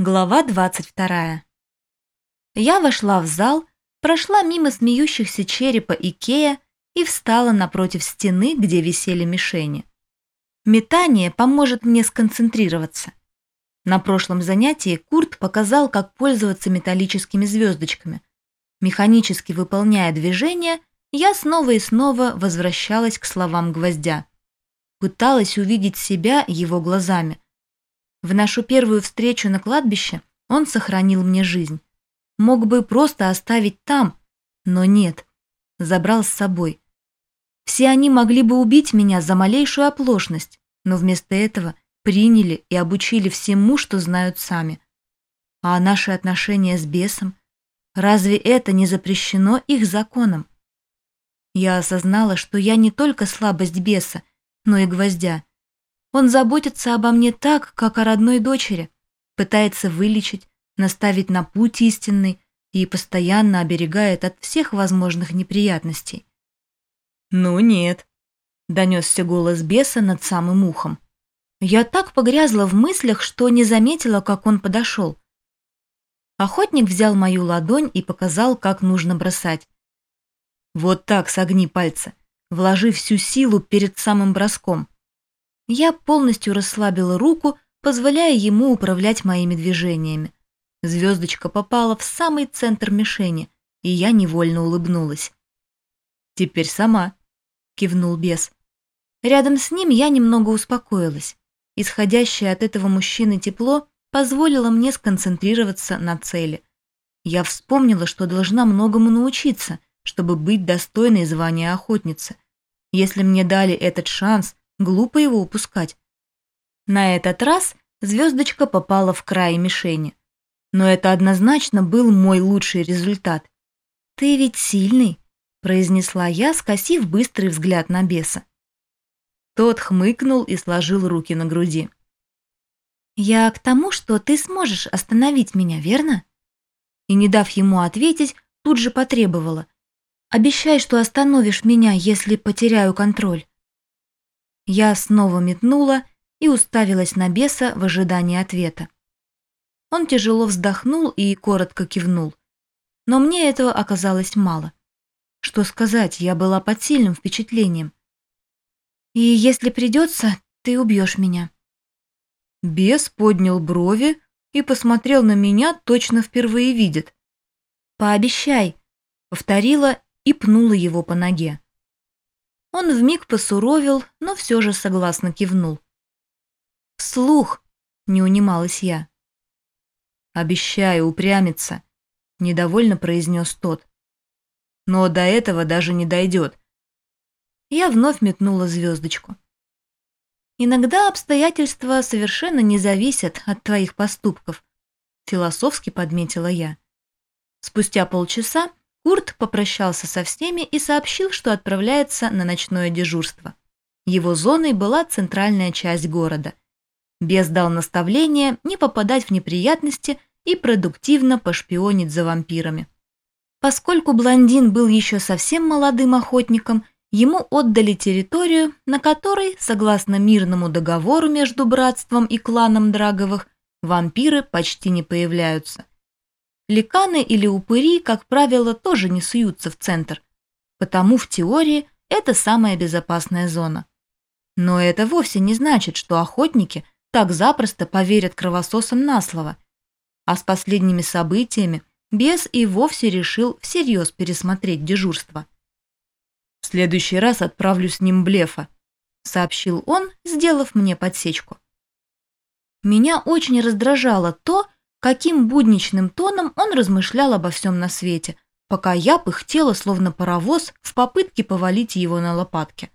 Глава 22. Я вошла в зал, прошла мимо смеющихся черепа Икея и встала напротив стены, где висели мишени. Метание поможет мне сконцентрироваться. На прошлом занятии Курт показал, как пользоваться металлическими звездочками. Механически выполняя движения, я снова и снова возвращалась к словам гвоздя. Пыталась увидеть себя его глазами – в нашу первую встречу на кладбище он сохранил мне жизнь. Мог бы просто оставить там, но нет. Забрал с собой. Все они могли бы убить меня за малейшую оплошность, но вместо этого приняли и обучили всему, что знают сами. А наши отношения с бесом? Разве это не запрещено их законом? Я осознала, что я не только слабость беса, но и гвоздя. Он заботится обо мне так, как о родной дочери, пытается вылечить, наставить на путь истинный и постоянно оберегает от всех возможных неприятностей. «Ну нет», — донесся голос беса над самым ухом. Я так погрязла в мыслях, что не заметила, как он подошел. Охотник взял мою ладонь и показал, как нужно бросать. Вот так согни пальцы, вложи всю силу перед самым броском. Я полностью расслабила руку, позволяя ему управлять моими движениями. Звездочка попала в самый центр мишени, и я невольно улыбнулась. «Теперь сама», — кивнул бес. Рядом с ним я немного успокоилась. Исходящее от этого мужчины тепло позволило мне сконцентрироваться на цели. Я вспомнила, что должна многому научиться, чтобы быть достойной звания охотницы. Если мне дали этот шанс, Глупо его упускать. На этот раз звездочка попала в край мишени. Но это однозначно был мой лучший результат. «Ты ведь сильный», — произнесла я, скосив быстрый взгляд на беса. Тот хмыкнул и сложил руки на груди. «Я к тому, что ты сможешь остановить меня, верно?» И, не дав ему ответить, тут же потребовала. «Обещай, что остановишь меня, если потеряю контроль». Я снова метнула и уставилась на беса в ожидании ответа. Он тяжело вздохнул и коротко кивнул. Но мне этого оказалось мало. Что сказать, я была под сильным впечатлением. «И если придется, ты убьешь меня». Бес поднял брови и посмотрел на меня, точно впервые видит. «Пообещай», — повторила и пнула его по ноге. Он вмиг посуровил, но все же согласно кивнул. «Вслух!» — не унималась я. «Обещаю упрямиться», — недовольно произнес тот. «Но до этого даже не дойдет». Я вновь метнула звездочку. «Иногда обстоятельства совершенно не зависят от твоих поступков», — философски подметила я. Спустя полчаса Курт попрощался со всеми и сообщил, что отправляется на ночное дежурство. Его зоной была центральная часть города. Бес дал наставление не попадать в неприятности и продуктивно пошпионить за вампирами. Поскольку блондин был еще совсем молодым охотником, ему отдали территорию, на которой, согласно мирному договору между братством и кланом Драговых, вампиры почти не появляются. Ликаны или упыри, как правило, тоже не суются в центр, потому в теории это самая безопасная зона. Но это вовсе не значит, что охотники так запросто поверят кровососам на слово. А с последними событиями бес и вовсе решил всерьез пересмотреть дежурство. «В следующий раз отправлю с ним блефа», — сообщил он, сделав мне подсечку. Меня очень раздражало то, каким будничным тоном он размышлял обо всем на свете, пока я пыхтела, словно паровоз, в попытке повалить его на лопатки.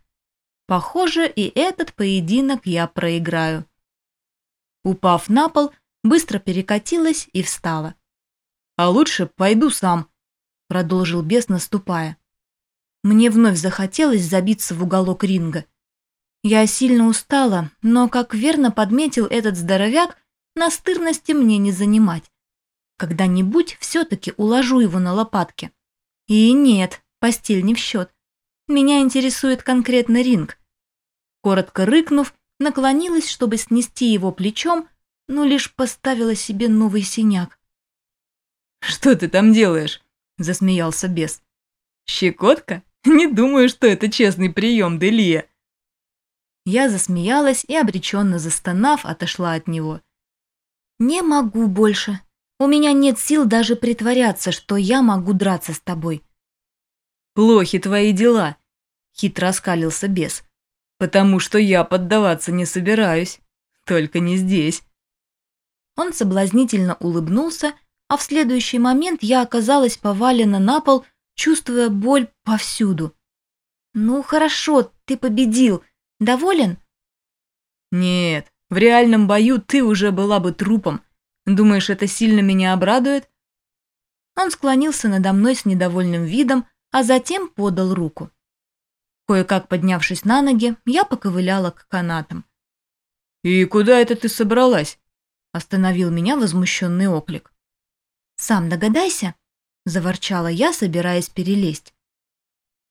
Похоже, и этот поединок я проиграю. Упав на пол, быстро перекатилась и встала. «А лучше пойду сам», — продолжил бес, наступая. Мне вновь захотелось забиться в уголок ринга. Я сильно устала, но, как верно подметил этот здоровяк, Настырности мне не занимать. Когда-нибудь все-таки уложу его на лопатки. И нет, постель не в счет. Меня интересует конкретно ринг. Коротко рыкнув, наклонилась, чтобы снести его плечом, но лишь поставила себе новый синяк. «Что ты там делаешь?» – засмеялся бес. «Щекотка? Не думаю, что это честный прием, Делия». Я засмеялась и, обреченно застонав, отошла от него. «Не могу больше. У меня нет сил даже притворяться, что я могу драться с тобой». «Плохи твои дела», – хитро оскалился бес. «Потому что я поддаваться не собираюсь. Только не здесь». Он соблазнительно улыбнулся, а в следующий момент я оказалась повалена на пол, чувствуя боль повсюду. «Ну хорошо, ты победил. Доволен?» «Нет, в реальном бою ты уже была бы трупом. Думаешь, это сильно меня обрадует?» Он склонился надо мной с недовольным видом, а затем подал руку. Кое-как поднявшись на ноги, я поковыляла к канатам. «И куда это ты собралась?» Остановил меня возмущенный оклик. «Сам догадайся», – заворчала я, собираясь перелезть.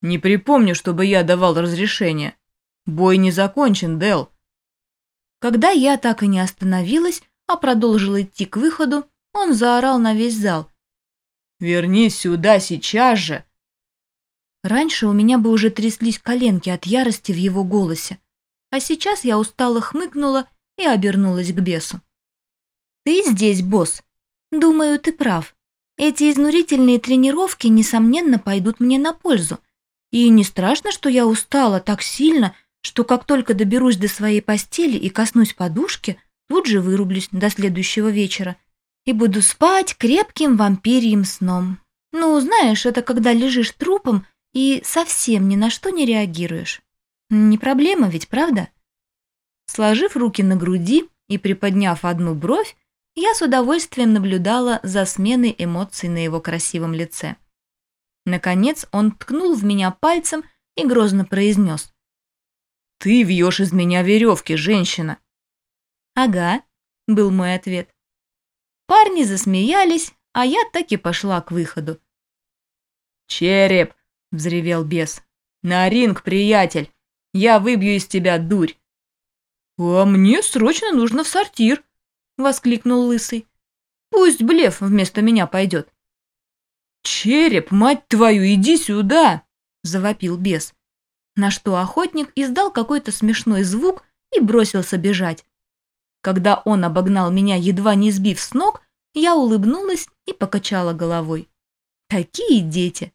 «Не припомню, чтобы я давал разрешение. Бой не закончен, Дел. Когда я так и не остановилась, а продолжила идти к выходу, он заорал на весь зал. «Вернись сюда сейчас же!» Раньше у меня бы уже тряслись коленки от ярости в его голосе, а сейчас я устало хмыкнула и обернулась к бесу. «Ты здесь, босс? Думаю, ты прав. Эти изнурительные тренировки, несомненно, пойдут мне на пользу. И не страшно, что я устала так сильно, что как только доберусь до своей постели и коснусь подушки, тут же вырублюсь до следующего вечера и буду спать крепким вампирьим сном. Ну, знаешь, это когда лежишь трупом и совсем ни на что не реагируешь. Не проблема ведь, правда? Сложив руки на груди и приподняв одну бровь, я с удовольствием наблюдала за сменой эмоций на его красивом лице. Наконец он ткнул в меня пальцем и грозно произнес. «Ты вьешь из меня веревки, женщина!» «Ага», — был мой ответ. Парни засмеялись, а я так и пошла к выходу. «Череп!» — взревел бес. «На ринг, приятель! Я выбью из тебя дурь!» «А мне срочно нужно в сортир!» — воскликнул Лысый. «Пусть Блеф вместо меня пойдет». «Череп, мать твою, иди сюда!» — завопил бес. На что охотник издал какой-то смешной звук и бросился бежать. Когда он обогнал меня, едва не сбив с ног, я улыбнулась и покачала головой. Такие дети!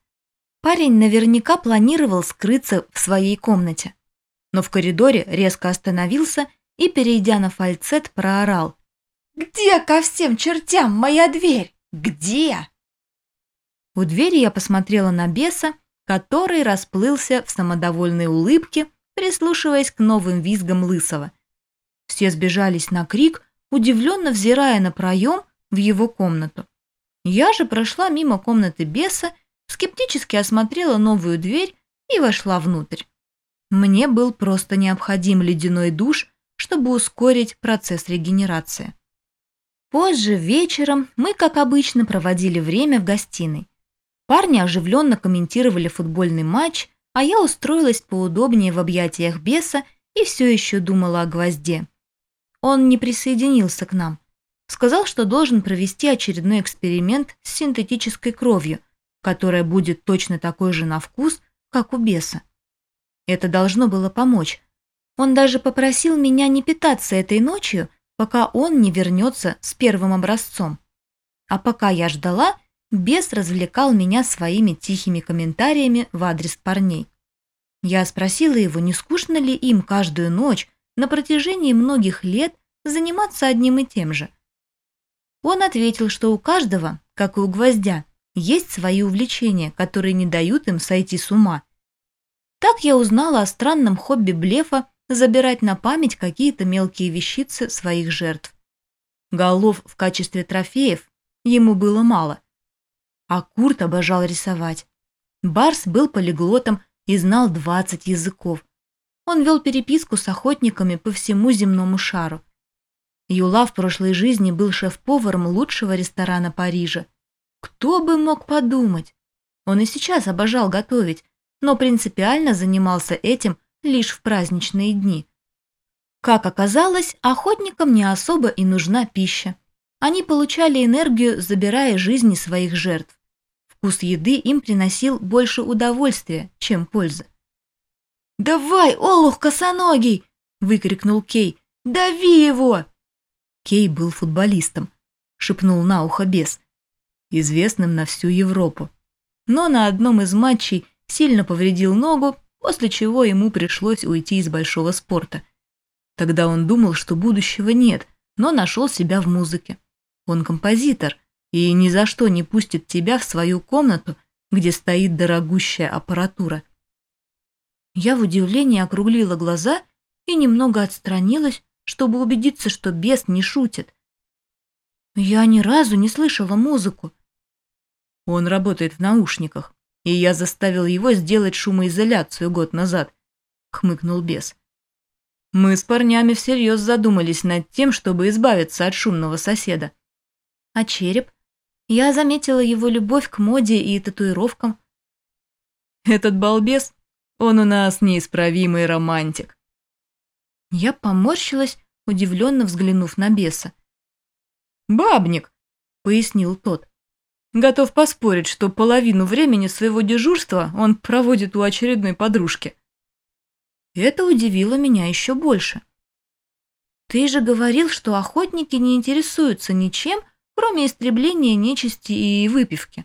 Парень наверняка планировал скрыться в своей комнате. Но в коридоре резко остановился и, перейдя на фальцет, проорал. «Где ко всем чертям моя дверь? Где?» У двери я посмотрела на беса, который расплылся в самодовольной улыбке, прислушиваясь к новым визгам Лысого. Все сбежались на крик, удивленно взирая на проем в его комнату. Я же прошла мимо комнаты беса, скептически осмотрела новую дверь и вошла внутрь. Мне был просто необходим ледяной душ, чтобы ускорить процесс регенерации. Позже, вечером, мы, как обычно, проводили время в гостиной. Парни оживленно комментировали футбольный матч, а я устроилась поудобнее в объятиях беса и все еще думала о гвозде. Он не присоединился к нам. Сказал, что должен провести очередной эксперимент с синтетической кровью, которая будет точно такой же на вкус, как у беса. Это должно было помочь. Он даже попросил меня не питаться этой ночью, пока он не вернется с первым образцом. А пока я ждала, бес развлекал меня своими тихими комментариями в адрес парней. Я спросила его, не скучно ли им каждую ночь на протяжении многих лет заниматься одним и тем же. Он ответил, что у каждого, как и у гвоздя, есть свои увлечения, которые не дают им сойти с ума. Так я узнала о странном хобби Блефа забирать на память какие-то мелкие вещицы своих жертв. Голов в качестве трофеев ему было мало. А Курт обожал рисовать. Барс был полиглотом и знал 20 языков. Он вел переписку с охотниками по всему земному шару. Юла в прошлой жизни был шеф-поваром лучшего ресторана Парижа. Кто бы мог подумать? Он и сейчас обожал готовить, но принципиально занимался этим лишь в праздничные дни. Как оказалось, охотникам не особо и нужна пища. Они получали энергию, забирая жизни своих жертв. Вкус еды им приносил больше удовольствия, чем пользы. «Давай, Олух косоногий!» – выкрикнул Кей. «Дави его!» Кей был футболистом, шепнул на ухо бес, известным на всю Европу. Но на одном из матчей сильно повредил ногу, после чего ему пришлось уйти из большого спорта. Тогда он думал, что будущего нет, но нашел себя в музыке. Он композитор и ни за что не пустит тебя в свою комнату, где стоит дорогущая аппаратура. Я в удивлении округлила глаза и немного отстранилась, чтобы убедиться, что бес не шутит. Я ни разу не слышала музыку. Он работает в наушниках, и я заставил его сделать шумоизоляцию год назад, хмыкнул бес. Мы с парнями всерьез задумались над тем, чтобы избавиться от шумного соседа. А череп? Я заметила его любовь к моде и татуировкам. Этот балбес, он у нас неисправимый романтик. Я поморщилась, удивленно взглянув на беса. «Бабник», — пояснил тот. «Готов поспорить, что половину времени своего дежурства он проводит у очередной подружки». Это удивило меня еще больше. «Ты же говорил, что охотники не интересуются ничем, кроме истребления нечисти и выпивки».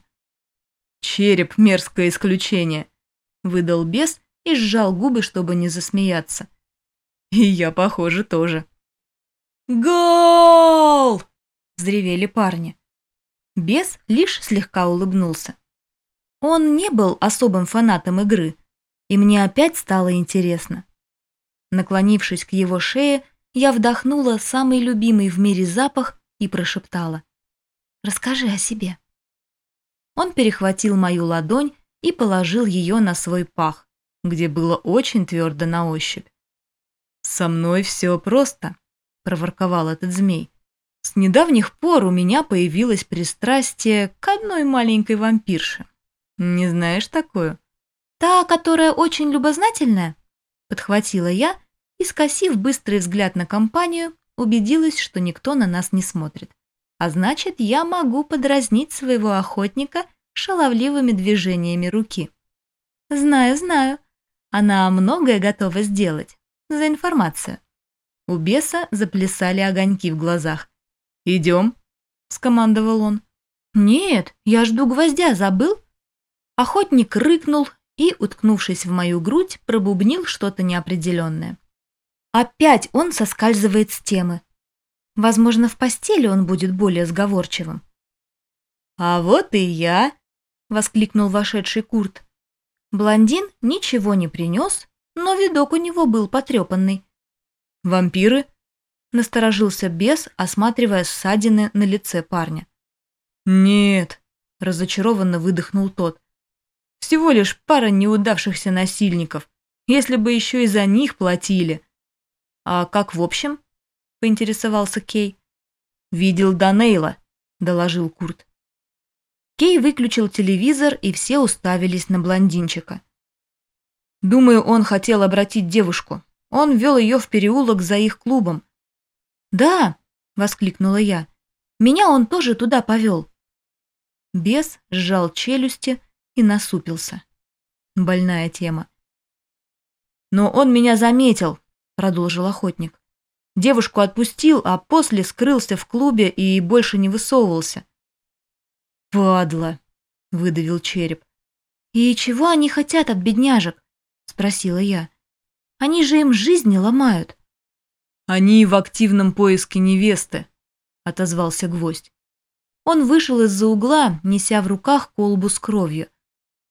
«Череп – мерзкое исключение», – выдал бес и сжал губы, чтобы не засмеяться. «И я, похоже, тоже». «Гол!» – взревели парни. Бес лишь слегка улыбнулся. Он не был особым фанатом игры, и мне опять стало интересно. Наклонившись к его шее, я вдохнула самый любимый в мире запах и прошептала. «Расскажи о себе». Он перехватил мою ладонь и положил ее на свой пах, где было очень твердо на ощупь. «Со мной все просто», – проворковал этот змей. «С недавних пор у меня появилось пристрастие к одной маленькой вампирше. Не знаешь такую?» «Та, которая очень любознательная?» – подхватила я и, скосив быстрый взгляд на компанию, убедилась, что никто на нас не смотрит. А значит, я могу подразнить своего охотника шаловливыми движениями руки. Знаю, знаю. Она многое готова сделать. За информацию. У беса заплясали огоньки в глазах. «Идем», — скомандовал он. «Нет, я жду гвоздя, забыл?» Охотник рыкнул и, уткнувшись в мою грудь, пробубнил что-то неопределенное. Опять он соскальзывает с темы. Возможно, в постели он будет более сговорчивым. «А вот и я!» — воскликнул вошедший Курт. Блондин ничего не принес, но видок у него был потрепанный. «Вампиры?» — насторожился бес, осматривая ссадины на лице парня. «Нет», — разочарованно выдохнул тот. «Всего лишь пара неудавшихся насильников, если бы еще и за них платили». «А как в общем?» – поинтересовался Кей. «Видел Данейла», – доложил Курт. Кей выключил телевизор, и все уставились на блондинчика. «Думаю, он хотел обратить девушку. Он вел ее в переулок за их клубом». «Да!» – воскликнула я. «Меня он тоже туда повел». Бес сжал челюсти и насупился. Больная тема. «Но он меня заметил», – продолжил охотник. Девушку отпустил, а после скрылся в клубе и больше не высовывался. «Падла!» – выдавил череп. «И чего они хотят от бедняжек?» – спросила я. «Они же им жизни ломают». «Они в активном поиске невесты», – отозвался гвоздь. Он вышел из-за угла, неся в руках колбу с кровью.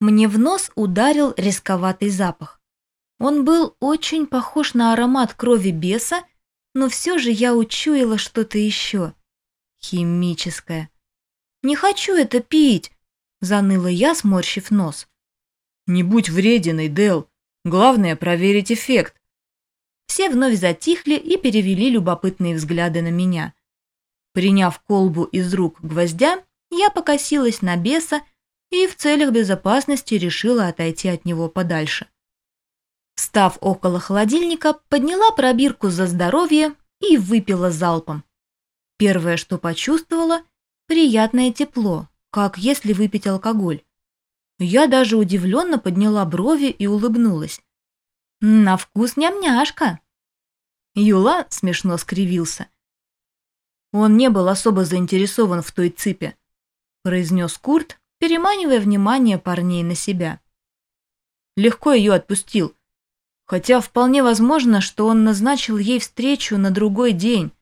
Мне в нос ударил рисковатый запах. Он был очень похож на аромат крови беса, но все же я учуяла что-то еще. Химическое. «Не хочу это пить!» – заныла я, сморщив нос. «Не будь врединой, Дел. Главное – проверить эффект». Все вновь затихли и перевели любопытные взгляды на меня. Приняв колбу из рук гвоздя, я покосилась на беса и в целях безопасности решила отойти от него подальше. Став около холодильника, подняла пробирку за здоровье и выпила залпом. Первое, что почувствовала – приятное тепло, как если выпить алкоголь. Я даже удивленно подняла брови и улыбнулась. «На вкус ням-няшка!» Юла смешно скривился. Он не был особо заинтересован в той цыпе, произнес Курт, переманивая внимание парней на себя. Легко ее отпустил, хотя вполне возможно, что он назначил ей встречу на другой день.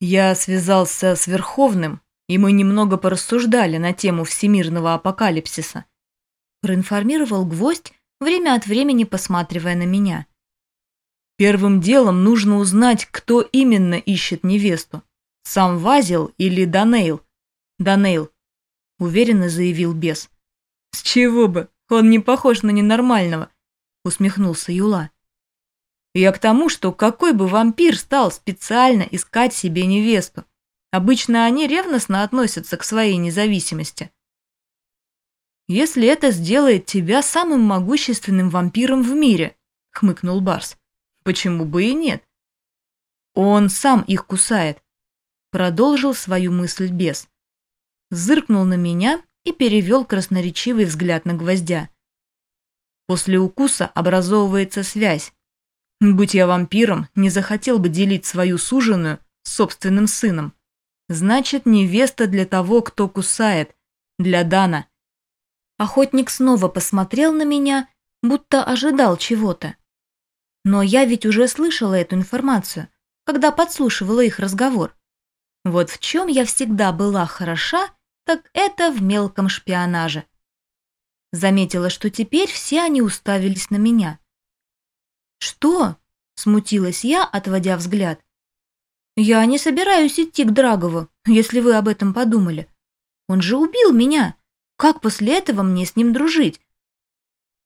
Я связался с Верховным, и мы немного порассуждали на тему всемирного апокалипсиса. Проинформировал гвоздь, время от времени посматривая на меня. Первым делом нужно узнать, кто именно ищет невесту. Сам Вазил или Данейл? Данейл, уверенно заявил бес. С чего бы? Он не похож на ненормального, усмехнулся Юла. Я к тому, что какой бы вампир стал специально искать себе невесту? Обычно они ревностно относятся к своей независимости. Если это сделает тебя самым могущественным вампиром в мире, хмыкнул Барс. Почему бы и нет? Он сам их кусает. Продолжил свою мысль бес. Зыркнул на меня и перевел красноречивый взгляд на гвоздя. После укуса образовывается связь. Будь я вампиром, не захотел бы делить свою суженую с собственным сыном. Значит, невеста для того, кто кусает, для Дана. Охотник снова посмотрел на меня, будто ожидал чего-то. Но я ведь уже слышала эту информацию, когда подслушивала их разговор. Вот в чем я всегда была хороша, так это в мелком шпионаже. Заметила, что теперь все они уставились на меня. «Что?» – смутилась я, отводя взгляд. «Я не собираюсь идти к Драгову, если вы об этом подумали. Он же убил меня. Как после этого мне с ним дружить?»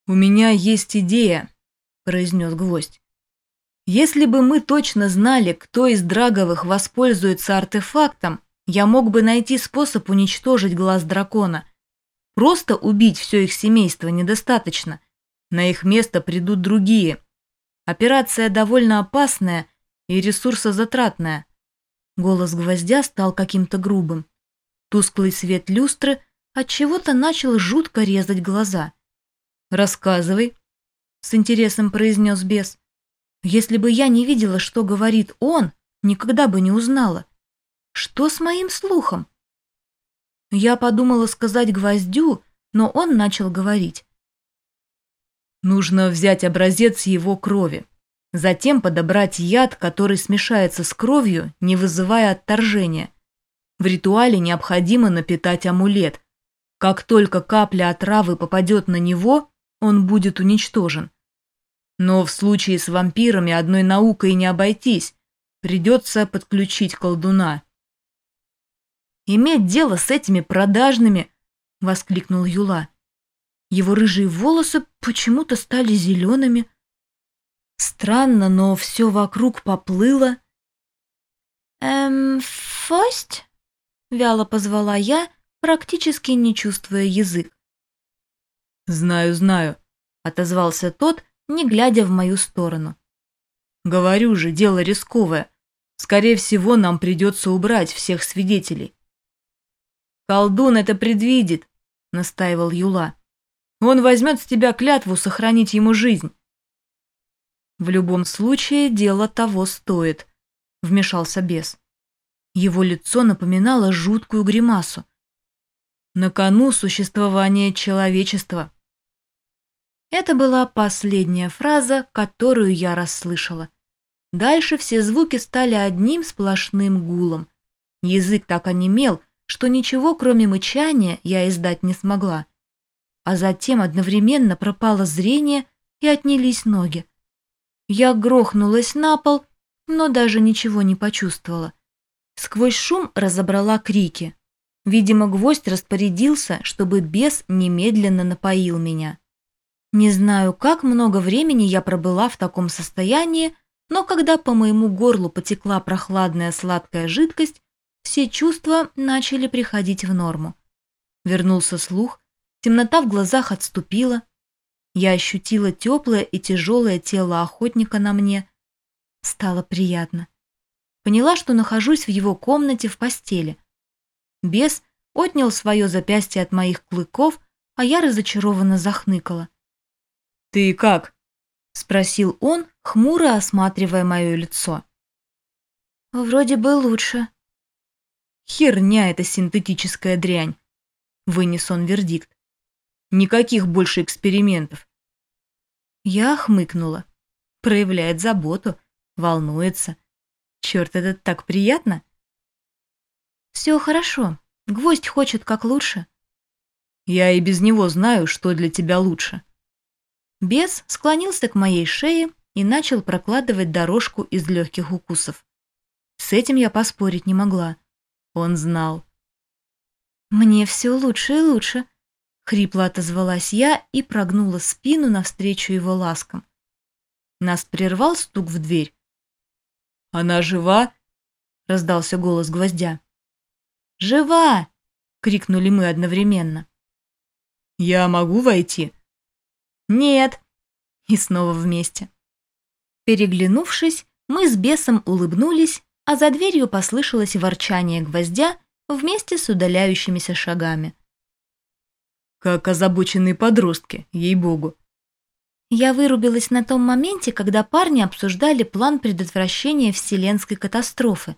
«У меня есть идея», произнес гвоздь. Если бы мы точно знали, кто из Драговых воспользуется артефактом, я мог бы найти способ уничтожить глаз дракона. Просто убить все их семейство недостаточно. На их место придут другие. Операция довольно опасная и ресурсозатратная. Голос гвоздя стал каким-то грубым. Тусклый свет люстры от чего то начал жутко резать глаза. «Рассказывай», с интересом произнес бес. Если бы я не видела, что говорит он, никогда бы не узнала. Что с моим слухом? Я подумала сказать гвоздю, но он начал говорить. Нужно взять образец его крови, затем подобрать яд, который смешается с кровью, не вызывая отторжения. В ритуале необходимо напитать амулет. Как только капля отравы попадет на него, он будет уничтожен. Но в случае с вампирами одной наукой не обойтись. Придется подключить колдуна. «Иметь дело с этими продажными!» — воскликнул Юла. Его рыжие волосы почему-то стали зелеными. Странно, но все вокруг поплыло. «Эм, Фость?» — вяло позвала я, практически не чувствуя язык. «Знаю, знаю», — отозвался тот, не глядя в мою сторону. «Говорю же, дело рисковое. Скорее всего, нам придется убрать всех свидетелей». «Колдун это предвидит», — настаивал Юла. «Он возьмет с тебя клятву сохранить ему жизнь». «В любом случае, дело того стоит», — вмешался бес. Его лицо напоминало жуткую гримасу. «На кону существование человечества». Это была последняя фраза, которую я расслышала. Дальше все звуки стали одним сплошным гулом. Язык так онемел, что ничего, кроме мычания, я издать не смогла. А затем одновременно пропало зрение и отнялись ноги. Я грохнулась на пол, но даже ничего не почувствовала. Сквозь шум разобрала крики. Видимо, гвоздь распорядился, чтобы бес немедленно напоил меня. Не знаю, как много времени я пробыла в таком состоянии, но когда по моему горлу потекла прохладная сладкая жидкость, все чувства начали приходить в норму. Вернулся слух, темнота в глазах отступила. Я ощутила теплое и тяжелое тело охотника на мне. Стало приятно. Поняла, что нахожусь в его комнате в постели. Бес отнял свое запястье от моих клыков, а я разочарованно захныкала. «Ты как?» — спросил он, хмуро осматривая мое лицо. «Вроде бы лучше». «Херня эта синтетическая дрянь», — вынес он вердикт. «Никаких больше экспериментов». Я хмыкнула. Проявляет заботу, волнуется. Черт, это так приятно. Все хорошо. Гвоздь хочет как лучше. Я и без него знаю, что для тебя лучше. Бес склонился к моей шее и начал прокладывать дорожку из легких укусов. С этим я поспорить не могла. Он знал. «Мне все лучше и лучше», — хрипло отозвалась я и прогнула спину навстречу его ласкам. Нас прервал стук в дверь. «Она жива?» — раздался голос гвоздя. «Жива!» — крикнули мы одновременно. «Я могу войти?» «Нет!» И снова вместе. Переглянувшись, мы с бесом улыбнулись, а за дверью послышалось ворчание гвоздя вместе с удаляющимися шагами. Как озабоченные подростки, ей-богу. Я вырубилась на том моменте, когда парни обсуждали план предотвращения вселенской катастрофы.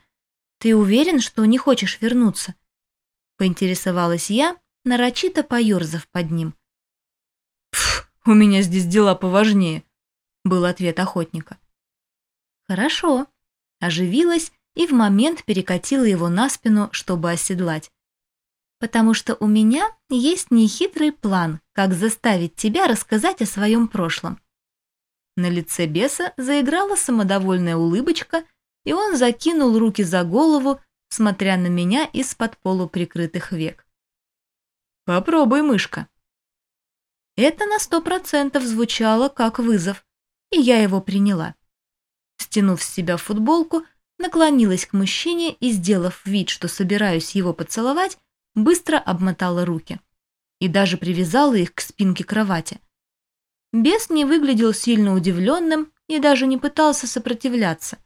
Ты уверен, что не хочешь вернуться? Поинтересовалась я, нарочито поерзав под ним. «Пф, у меня здесь дела поважнее», — был ответ охотника. «Хорошо», — оживилась и в момент перекатила его на спину, чтобы оседлать потому что у меня есть нехитрый план, как заставить тебя рассказать о своем прошлом». На лице беса заиграла самодовольная улыбочка, и он закинул руки за голову, смотря на меня из-под полуприкрытых век. «Попробуй, мышка». Это на сто процентов звучало как вызов, и я его приняла. Стянув с себя футболку, наклонилась к мужчине и, сделав вид, что собираюсь его поцеловать, быстро обмотала руки и даже привязала их к спинке кровати. Бес не выглядел сильно удивленным и даже не пытался сопротивляться.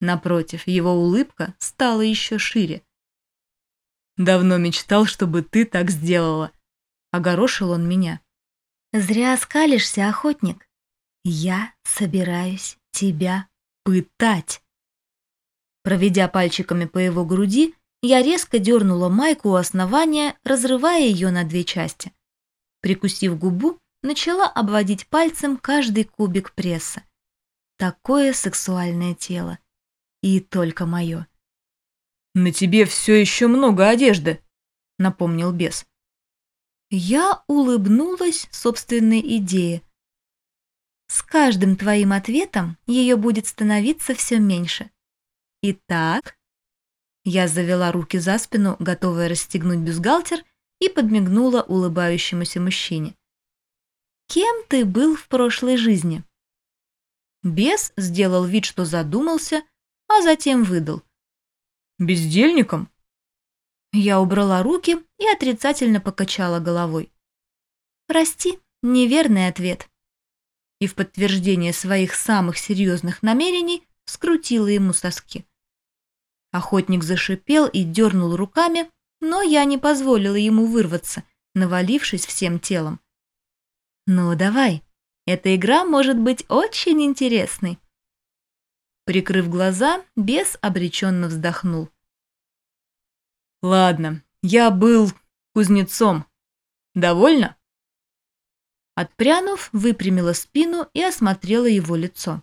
Напротив, его улыбка стала еще шире. «Давно мечтал, чтобы ты так сделала», — огорошил он меня. «Зря оскалишься, охотник. Я собираюсь тебя пытать». Проведя пальчиками по его груди, я резко дернула майку у основания, разрывая ее на две части. Прикусив губу, начала обводить пальцем каждый кубик пресса. Такое сексуальное тело. И только мое. «На тебе все еще много одежды», — напомнил бес. Я улыбнулась собственной идее. С каждым твоим ответом ее будет становиться все меньше. Итак, я завела руки за спину, готовая расстегнуть бюстгальтер, и подмигнула улыбающемуся мужчине. «Кем ты был в прошлой жизни?» Бес сделал вид, что задумался, а затем выдал. «Бездельником?» Я убрала руки и отрицательно покачала головой. «Прости, неверный ответ». И в подтверждение своих самых серьезных намерений скрутила ему соски. Охотник зашипел и дернул руками, но я не позволила ему вырваться, навалившись всем телом. «Ну, давай, эта игра может быть очень интересной». Прикрыв глаза, бес обреченно вздохнул. «Ладно, я был кузнецом. Довольно?» Отпрянув, выпрямила спину и осмотрела его лицо.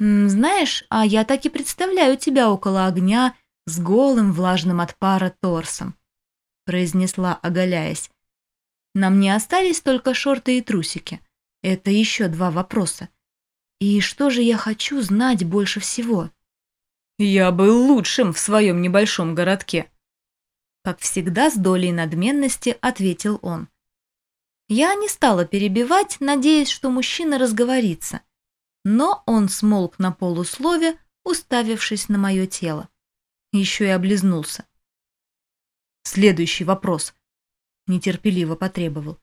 «Знаешь, а я так и представляю тебя около огня с голым влажным от пара торсом», произнесла, оголяясь. «На мне остались только шорты и трусики. Это еще два вопроса. И что же я хочу знать больше всего?» «Я был лучшим в своем небольшом городке», как всегда с долей надменности ответил он. Я не стала перебивать, надеясь, что мужчина разговорится – но он смолк на полуслове, уставившись на мое тело. Еще и облизнулся. Следующий вопрос. Нетерпеливо потребовал.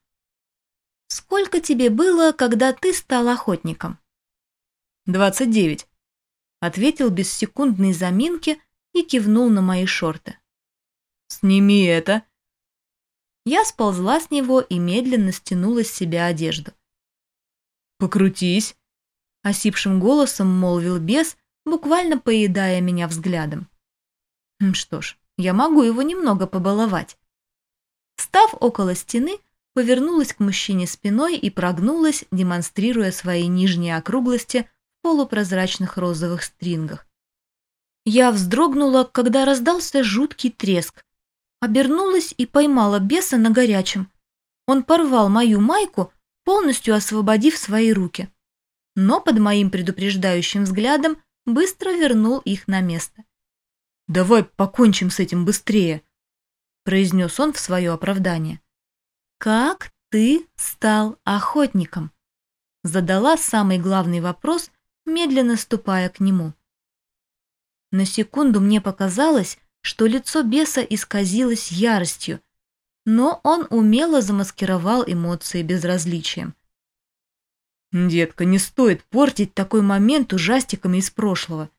Сколько тебе было, когда ты стал охотником? «Двадцать девять», — ответил без секундной заминки и кивнул на мои шорты. «Сними это». Я сползла с него и медленно стянула с себя одежду. «Покрутись», — осипшим голосом молвил бес, буквально поедая меня взглядом. Что ж, я могу его немного побаловать. Став около стены, повернулась к мужчине спиной и прогнулась, демонстрируя свои нижние округлости в полупрозрачных розовых стрингах. Я вздрогнула, когда раздался жуткий треск. Обернулась и поймала беса на горячем. Он порвал мою майку, полностью освободив свои руки. Но под моим предупреждающим взглядом быстро вернул их на место. «Давай покончим с этим быстрее», — произнес он в свое оправдание. «Как ты стал охотником?» Задала самый главный вопрос, медленно ступая к нему. На секунду мне показалось, что лицо беса исказилось яростью, но он умело замаскировал эмоции безразличием. «Детка, не стоит портить такой момент ужастиками из прошлого»,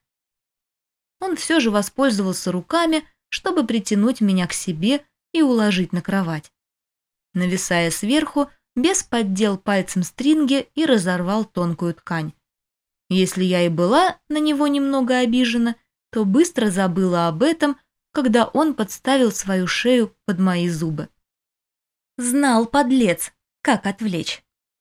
он все же воспользовался руками, чтобы притянуть меня к себе и уложить на кровать. Нависая сверху, бес поддел пальцем стринги и разорвал тонкую ткань. Если я и была на него немного обижена, то быстро забыла об этом, когда он подставил свою шею под мои зубы. Знал, подлец, как отвлечь.